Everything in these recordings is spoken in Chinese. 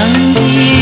等你。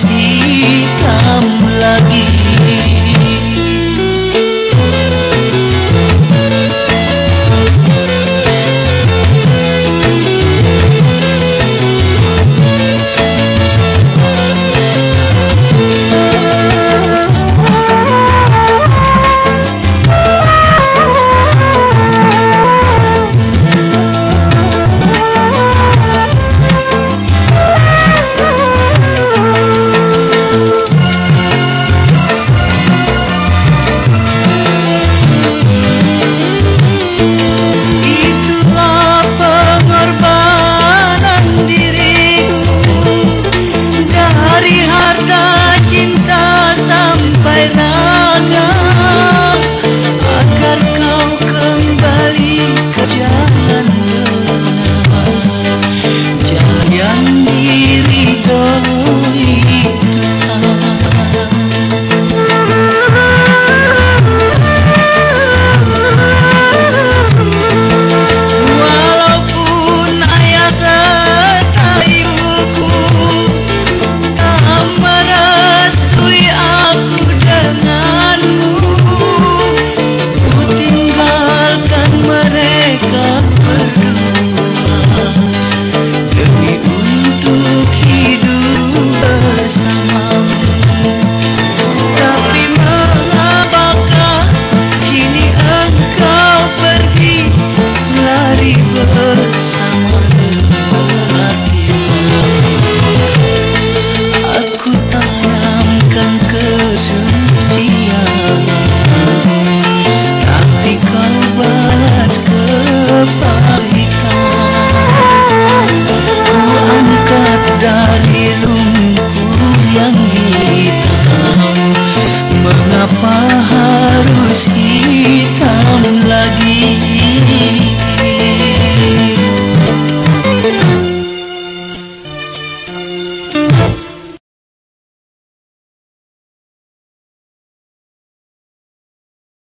see.